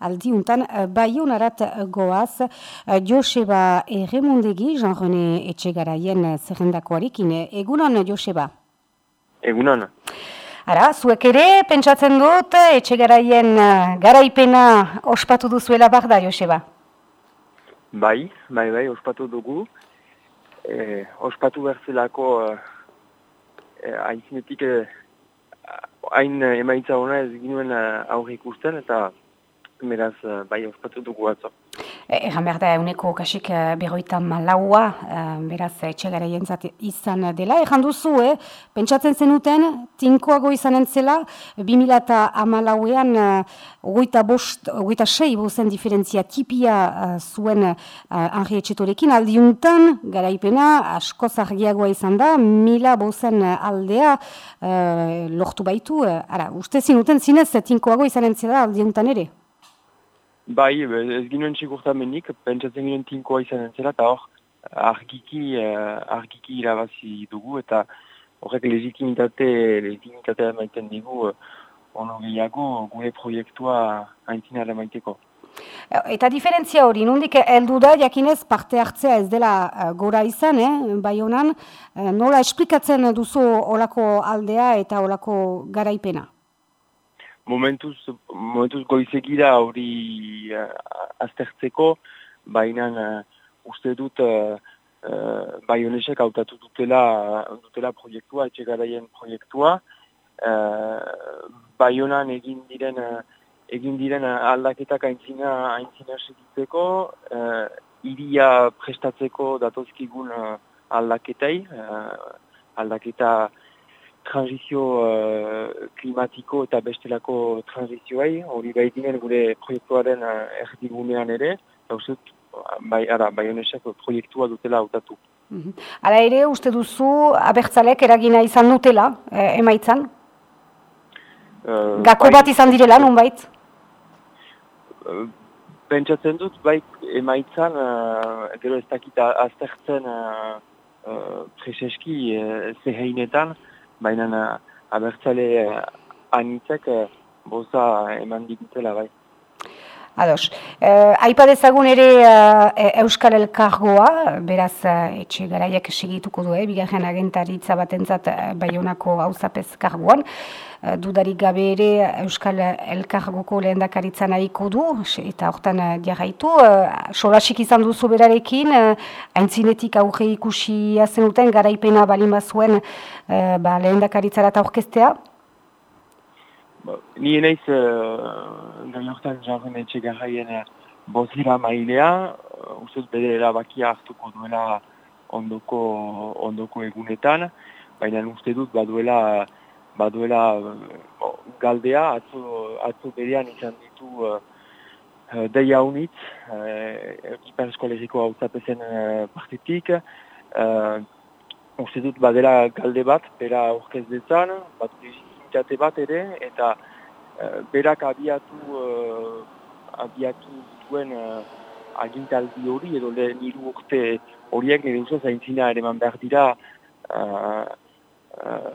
aldiuntan baionarat goaz Joseba Erremondegi, Jean-René Etxegaraien zerrendakoarekin. Egunon, Joseba? Egunon. Ara, zuek ere, pentsatzen dut, Etxegaraien garaipena ospatu duzuela da, Joseba? Bai, bai, bai, ospatu dugu. E, ospatu berzelako e, aizinetik e, emaitza hona ez ginuen aurre ikusten eta meraz bai ospatu dugu atzo. Egan behar da, euneko kasik eh, berroita malaua, eh, beraz, etxegara jentzat izan dela. Egan duzu, eh? pentsatzen zenuten, tinkoago izan entzela, 2000 eta amalauean, ogoita, bost, ogoita sei bozen diferentzia tipia zuen Henri Etxetorekin, aldiuntan, garaipena, asko zargiagoa izan da, mila bozen aldea lortu baitu. Ara, uste zinuten zinez, tinkoago izan entzela aldiuntan ere? Bai, ez ginoen txigurtamenik, pentsatzen ginoen tinkoa izan entzela, eta hor, argiki, uh, argiki irabazi dugu, eta horrek legitimitate, legitimitatea maiten digu, uh, ono gehiago, gure proiektua haintzina maiteko. Eta diferentzia hori, nondik heldu da, jakinez parte hartzea ez dela gora izan, eh, bai honan, nola esplikatzen duzu olako aldea eta olako garaipena? Momentuz, momentuz goizegira hori uh, aztertzeko, baina uh, uste dut uh, uh, baionesek hautatu dutela, dutela proiektua, etxegaraien proiektua. Uh, baionan egin diren, uh, egin diren aldaketak aintzina, aintzina segitzeko, uh, iria prestatzeko datozkigun uh, aldaketai, uh, aldaketa transizio uh, klimatiko eta bestelako transizioai, hori bai dinen gure proiektuaren uh, erdigunean ere, eta bai, ara, bai honesak proiektua dutela hautatu. Mm Hala ere, uste duzu, abertzalek eragina izan dutela, eh, emaitzan? Uh, Gako bai, bat izan direla, nun bait? Uh, pentsatzen dut, bai, emaitzan, uh, gero ez dakita aztertzen uh, uh, preseski uh, zeheinetan, baina uh, abertzale uh, anitzek uh, boza eman ditutela bai. Ados, uh, aipa dezagun ere Euskal Elkargoa, beraz etxe garaiak segituko du, eh, bigarren agentaritza batentzat baionako hauzapez kargoan. Uh, dudarik gabe ere Euskal Elkargoko lehen dakaritza nahiko du, eta hortan diarraitu. Uh, solasik izan duzu berarekin, uh, haintzinetik aurre ikusi zenuten garaipena balima zuen uh, ba, lehen dakaritzara eta orkestea? Ni enaiz uh, gai hortan jarren etxe garraien uh, bozira mailea, usuz bere erabakia hartuko duela ondoko, ondoko egunetan, baina uste dut baduela, baduela uh, galdea, atzo, atzo berean izan ditu uh, deia unitz, uh, Iper Eskolegiko hau zapezen uh, partitik, uh, uste dut badela galde bat, bera aurkez dezan, bat legitimitate bat ere, eta uh, berak abiatu, uh, abiatu duen uh, agintaldi hori, edo le niru urte horiek nire usaz aintzina ere man behar dira uh, uh,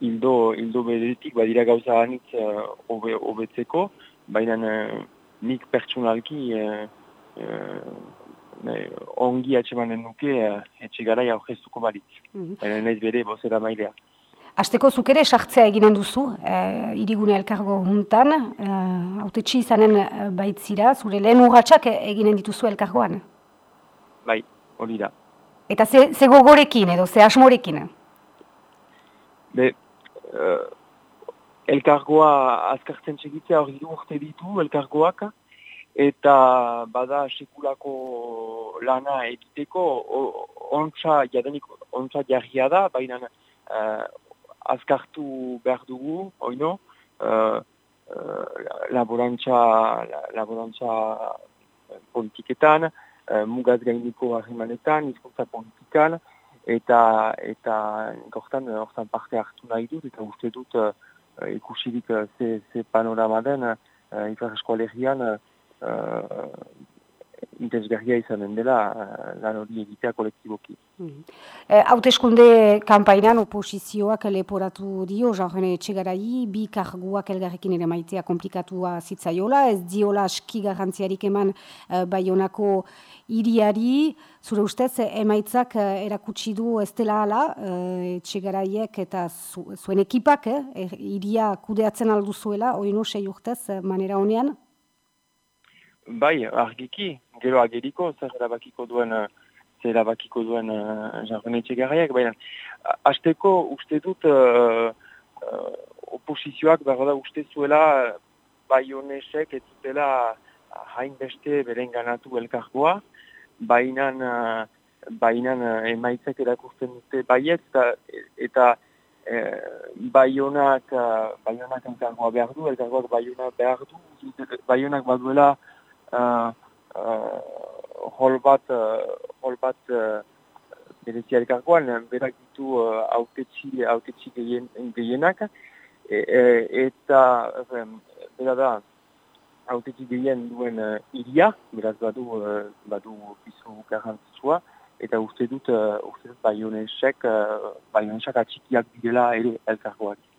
ildo, ildo bedetik, badira gauza anitz uh, obe, obetzeko, baina uh, nik pertsonalki uh, uh, ongi atxemanen nuke uh, etxe gara aurkeztuko baritz. Mm -hmm. Baina nahiz bere bozera mailea. Azteko zuk ere sartzea eginen duzu, e, irigune elkargo juntan, e, izanen e, baitzira, zure lehen urratxak eginen dituzu elkargoan? Bai, hori da. Eta ze, ze gogorekin edo, ze asmorekin? Be, uh, elkargoa azkartzen txegitzea hori urte ditu elkargoak, eta bada sekulako lana egiteko, ontsa, jadenik, ontsa jarria da, baina azkartu behar dugu, oino, uh, uh, laborantza, laborantza politiketan, uh, mugaz gainiko harrimanetan, izkuntza politikan, eta eta gortan, hortan parte hartu nahi dut, eta uste dut uh, ikusirik uh, ze, ze panorama den, uh, Ipar Eskoalegian, uh, interesgarria izanen dela lan hori egitea kolektiboki. Hauteskunde mm -hmm. kampainan oposizioak leporatu dio, jarrene etxegarai, bi karguak elgarrekin ere maitea komplikatua zitzaiola, ez diola aski garrantziarik eman uh, baionako iriari, zure ustez, emaitzak erakutsi du ez dela ala, uh, etxegaraiek eta zuen ekipak, eh, iria kudeatzen alduzuela, oino sei urtez, manera honean? Bai, argiki, gero ageriko, zer erabakiko duen, zer erabakiko duen uh, jarronetxe garriak, baina, azteko uste dut uh, uh, oposizioak behar uste zuela bai honesek ez zutela hainbeste beren ganatu elkargoa, bainan, uh, bainan uh, emaitzak erakusten dute baiet, eta, eta bai honak, uh, bai honak elkargoa behar du, elkargoak bai honak behar du, bai honak baduela, uh, uh, hol bat, uh, hol bat uh, berezia elkarkoan, berak ditu uh, autetxi, autetxi gehien, gehienak, e, e, eta um, bera da, autetxi gehien duen uh, iria, beraz badu, uh, badu bizu garrantzua, eta uste dut, uh, uste dut baionesek, uh, baionesek atxikiak bidela ere elkarkoak.